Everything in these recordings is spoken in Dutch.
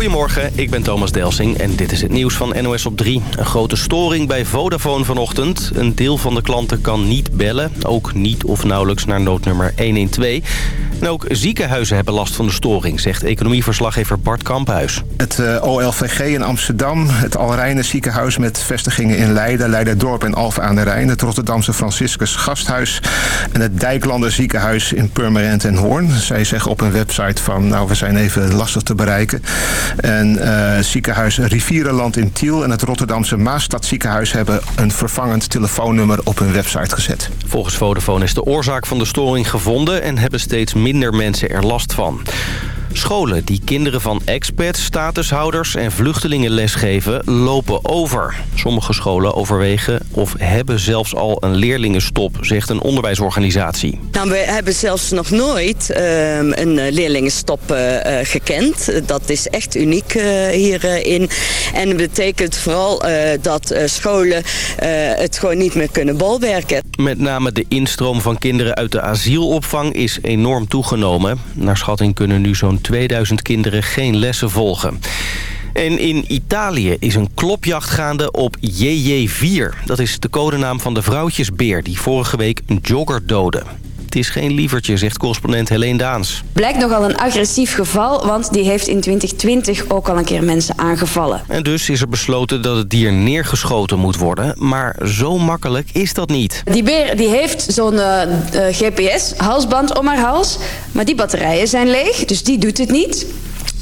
Goedemorgen, ik ben Thomas Delsing en dit is het nieuws van NOS op 3. Een grote storing bij Vodafone vanochtend. Een deel van de klanten kan niet bellen, ook niet of nauwelijks naar noodnummer 112. En ook ziekenhuizen hebben last van de storing, zegt economieverslaggever Bart Kamphuis. Het uh, OLVG in Amsterdam, het Alreine ziekenhuis met vestigingen in Leiden, Leiderdorp en Alphen aan de Rijn, het Rotterdamse Franciscus Gasthuis en het Dijklander ziekenhuis in Purmerend en Hoorn. Zij zeggen op hun website van nou we zijn even lastig te bereiken. En uh, ziekenhuis Rivierenland in Tiel en het Rotterdamse Maastad ziekenhuis hebben een vervangend telefoonnummer op hun website gezet. Volgens Vodafone is de oorzaak van de storing gevonden en hebben steeds minder mensen er last van. Scholen die kinderen van expats, statushouders en vluchtelingen lesgeven lopen over. Sommige scholen overwegen of hebben zelfs al een leerlingenstop, zegt een onderwijsorganisatie. Nou, we hebben zelfs nog nooit uh, een leerlingenstop uh, gekend. Dat is echt uniek uh, hierin. En dat betekent vooral dat scholen het gewoon niet meer kunnen bolwerken. Met name de instroom van kinderen uit de asielopvang is enorm toegenomen. Naar schatting kunnen nu zo'n 2000 kinderen geen lessen volgen. En in Italië is een klopjacht gaande op JJ4. Dat is de codenaam van de vrouwtjesbeer die vorige week een jogger doodde. Het is geen lievertje, zegt correspondent Helene Daans. Blijkt nogal een agressief geval, want die heeft in 2020 ook al een keer mensen aangevallen. En dus is er besloten dat het dier neergeschoten moet worden. Maar zo makkelijk is dat niet. Die beer die heeft zo'n uh, uh, GPS-halsband om haar hals. Maar die batterijen zijn leeg, dus die doet het niet.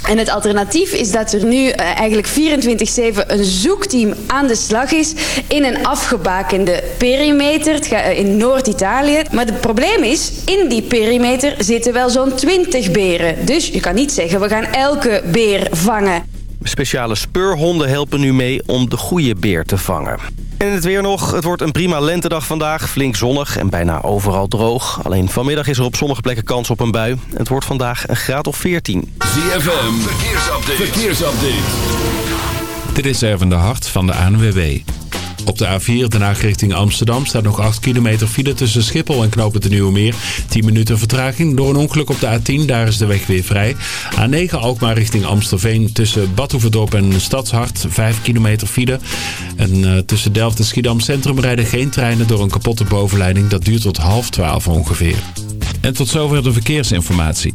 En het alternatief is dat er nu uh, eigenlijk 24-7 een zoekteam aan de slag is in een afgebakende perimeter uh, in Noord-Italië. Maar het probleem is, in die perimeter zitten wel zo'n 20 beren. Dus je kan niet zeggen, we gaan elke beer vangen. Speciale speurhonden helpen nu mee om de goede beer te vangen. En het weer nog. Het wordt een prima lentedag vandaag. Flink zonnig en bijna overal droog. Alleen vanmiddag is er op sommige plekken kans op een bui. Het wordt vandaag een graad of 14. ZFM, verkeersupdate. verkeersupdate. Dit is Erwin de Hart van de ANWB. Op de A4 Den Haag richting Amsterdam staat nog 8 kilometer file tussen Schiphol en Knopen de Nieuwe Meer. 10 minuten vertraging door een ongeluk op de A10, daar is de weg weer vrij. A9 Alkmaar richting Amstelveen tussen Badhoevedorp en Stadshart 5 kilometer file. En uh, tussen Delft en Schiedam Centrum rijden geen treinen door een kapotte bovenleiding. Dat duurt tot half 12 ongeveer. En tot zover de verkeersinformatie.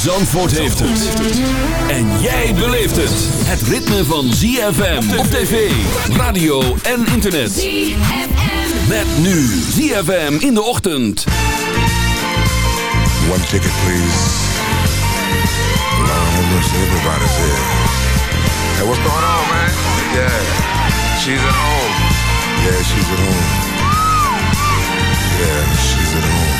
Zandvoort heeft het. En jij beleeft het. Het ritme van ZFM op tv, radio en internet. ZFM. Met nu ZFM in de ochtend. One ticket please. Lord have mercy, everybody's here. Hey, what's going on, man? Yeah, she's at home. Yeah, she's at home. Yeah, she's at home.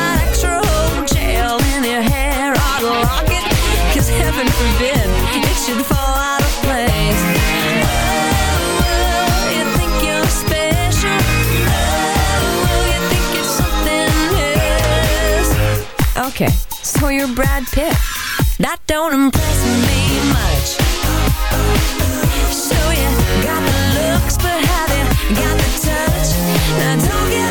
or you're Brad Pitt. That don't impress me much. So you got the looks, but have you got the touch? Now don't get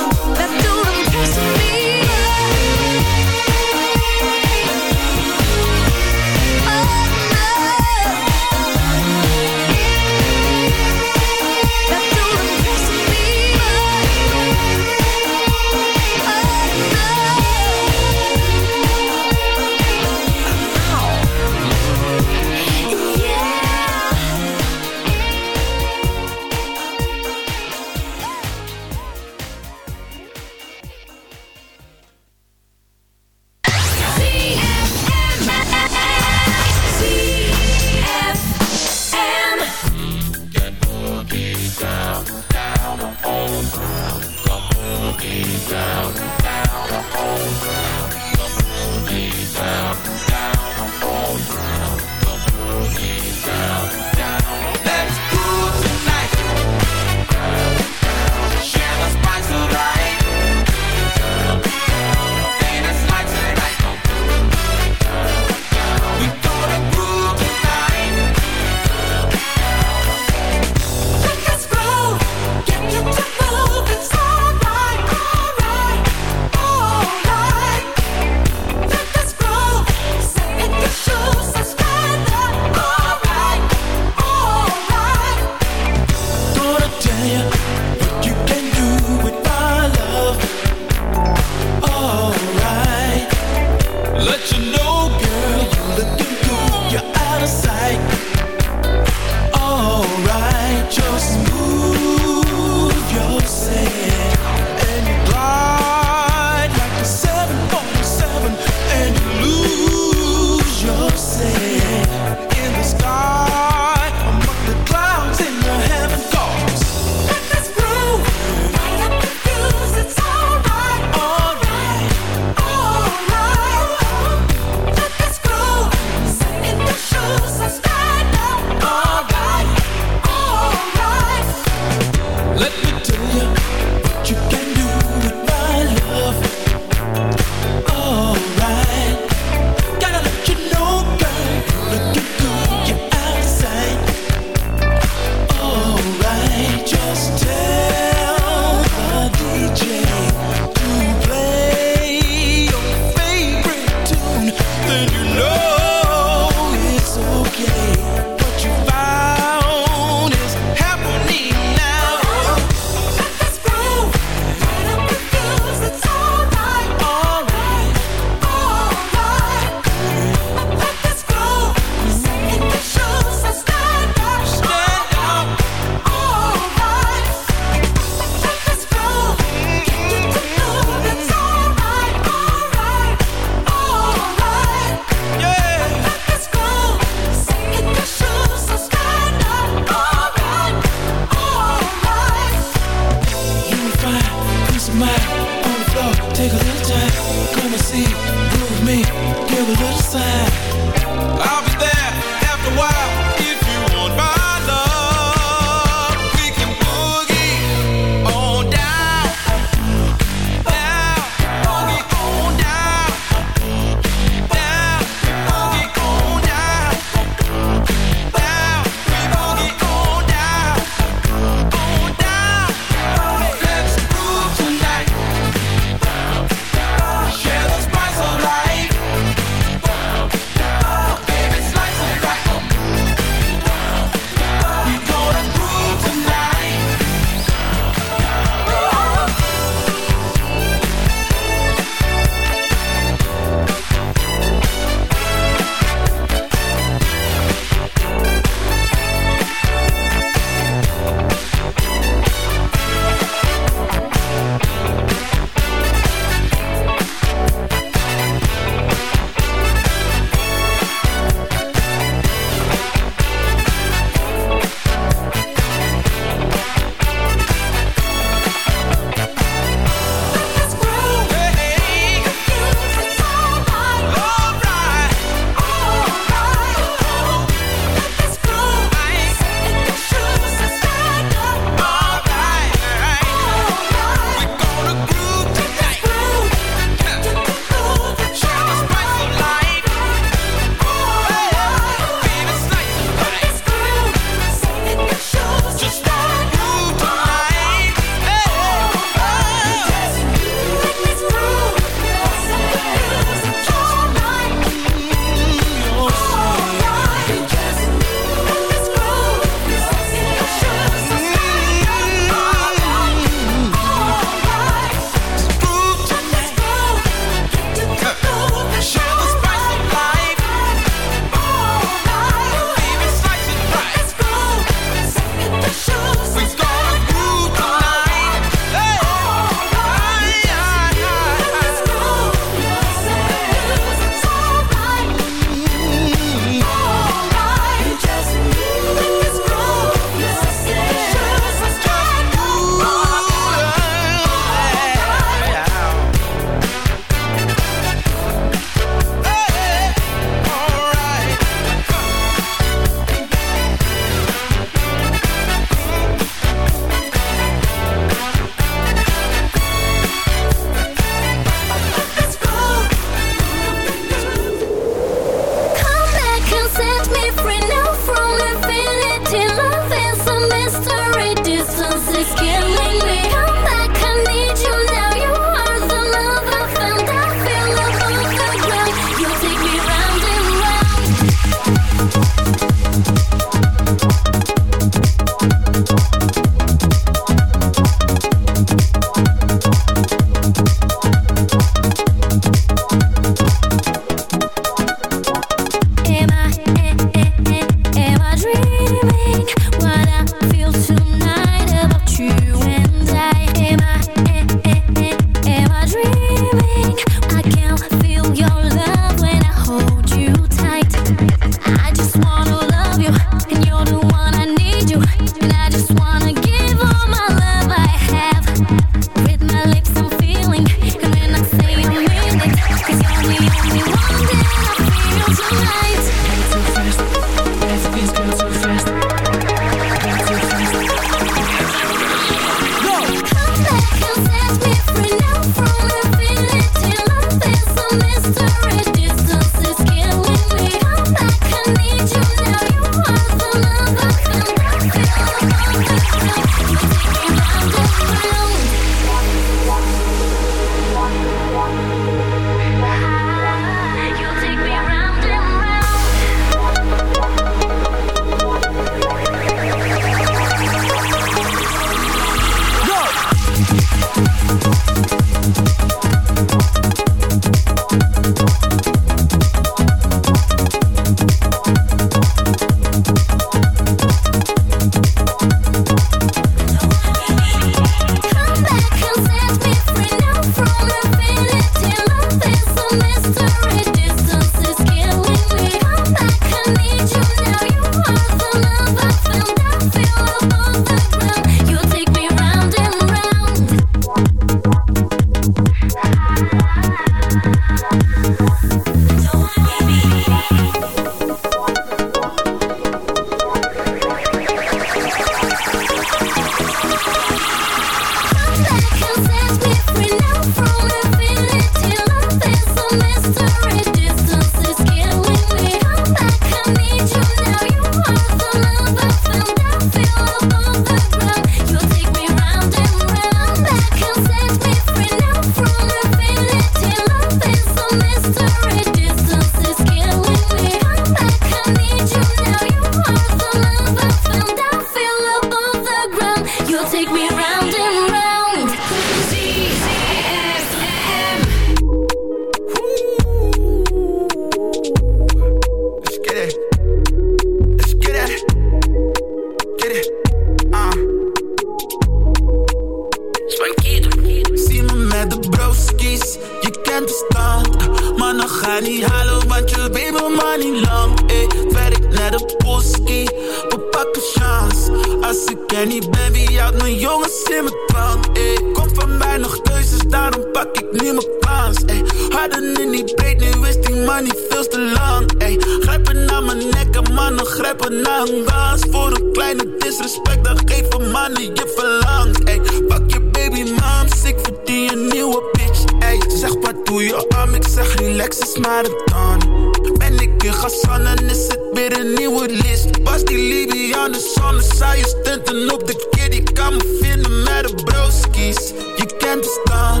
Pak ik nu mijn kans. Ey, harder in die breed, nu is die money veel te lang. Ey, grijpen naar mijn nek en mannen grijpen naar een gas. Voor een kleine disrespect, dan geven mannen je verlangt. Ey, pak je baby moms, ik verdien een nieuwe bitch. Ey, zeg wat doe je arm, ik zeg relax is maar een dan. Ben ik in Gassan en is het weer een nieuwe list. Was die Libby aan de zon, saaie stunten op de kid. Ik kan me vinden met de broskies. Je kent de dan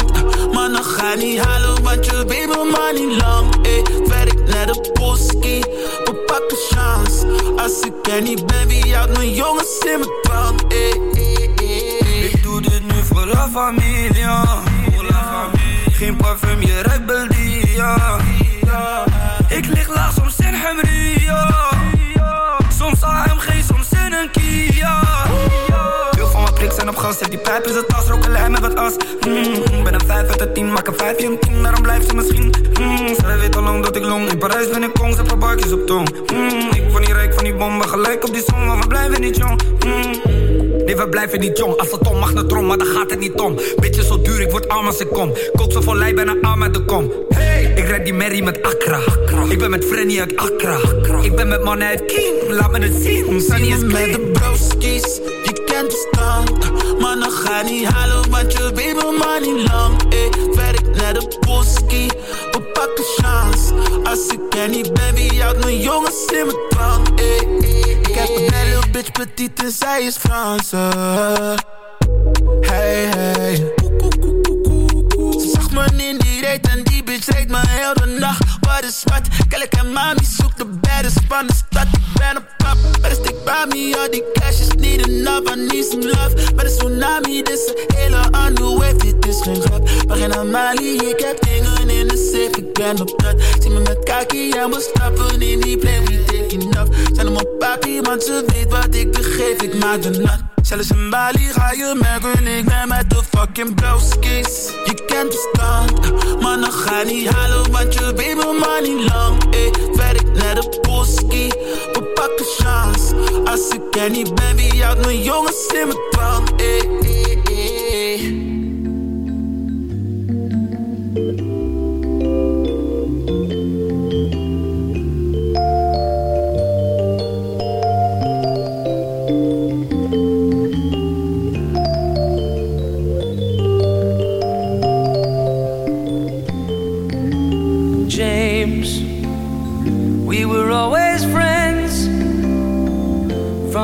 ga niet halen, want je weet maar niet lang. Ey, werk naar de boski, we pakken chance. Als ik er niet ben, wie houdt mijn jongens in mijn ey. Ik doe dit nu voor la familia. Geen parfum, je ruikt Beldia. Ik lig laag soms in Hemria. Soms AMG, soms in een Kia. Van zijn op gas, zet die pijp in zijn tas, roken lijn met wat as. Mm, ben een 5 uit de 10, maak een 5 een 10, daarom blijft ze misschien. Mm, zij weet al lang dat ik long, in Parijs ben ik kong, zet paar barkjes op tong. Mm, ik van die rijk van die bommen, gelijk op die song, maar we blijven niet jong. Mm. Nee, we blijven niet jong. Als het om mag naar trom, maar dan gaat het niet om. Beetje zo duur, ik word arm als ik kom. Kook zo vol lijn, bijna arm uit de kom. Hey, ik red die Mary met Accra. Ik ben met Frenny uit Accra. Ik ben met mannen uit King, laat me het zien. Sunny is met de broskies, de stand. Maar dan ga niet halen, want je weet maar niet lang. Ey, werk naar de boski, we pakken chance. Als ik er niet ben, wie houdt mijn jongens in mijn ey, ik heb een little bitch petite en zij is Franse. Hey, hey. Ze zag me in die reet en die reed me heel de nacht. Wat is wat? Kijk en mami zoekt de baddest van de stad. Ik ben een pap, maar stick bij me. All die cash is niet enough, I need some love. Met een tsunami, dit is een hele andere wave. Dit is geen grap, begin naar Mali. Ik heb dingen in de safe, ik ben op dat. Zie me met kaki en we stappen in die plane. We take enough. Zijn hem op papi, want ze weet wat ik begeef. Ik maak de nat. Zelfs in Bali ga je merken, ik ben met de fucking blauwskis. Je kent de stand, dan ga niet halen, want je weet me maar niet lang. Ey, werk naar de boski, we pakken chance. Als ik er niet ben, wie houdt mijn jongens in mijn dwang? Ey.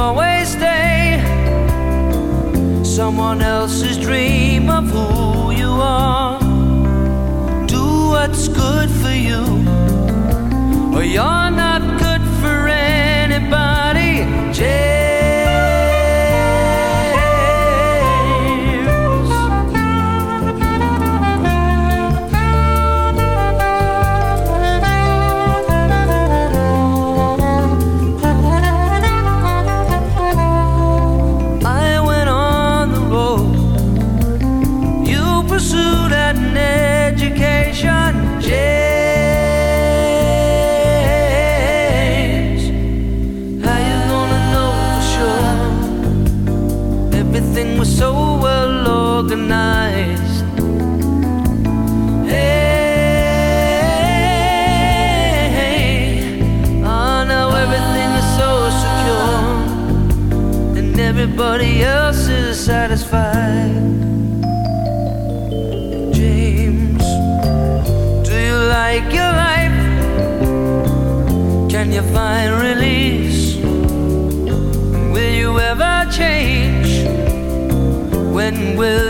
Always stay? Someone else's dream of who When will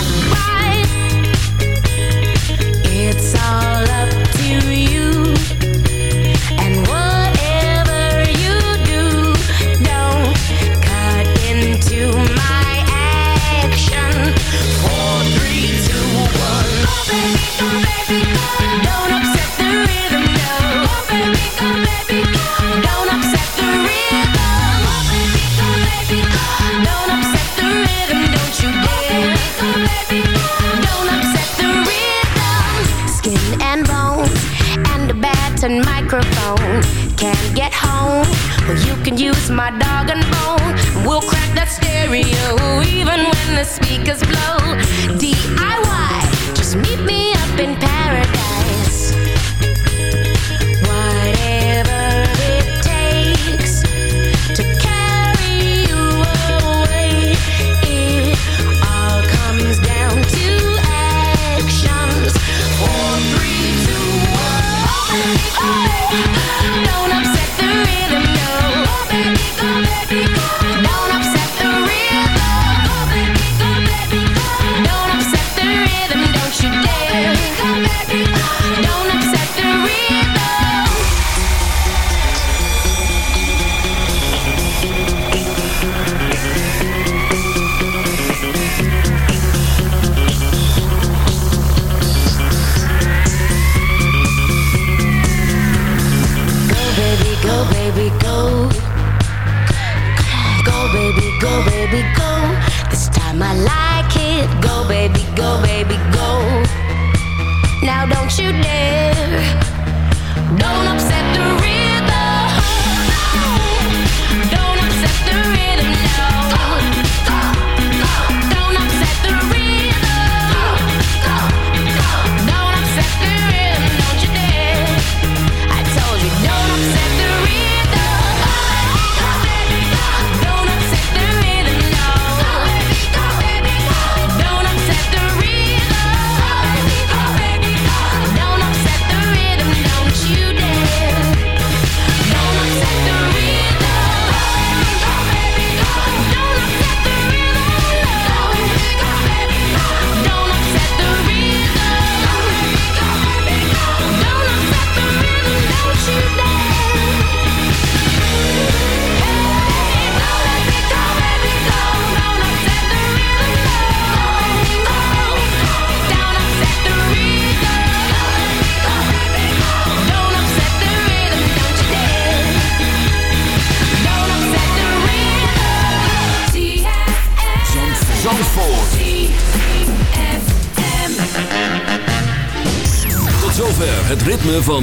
you. Well, you can use my dog and bone. We'll crack that stereo even when the speakers blow. D.I.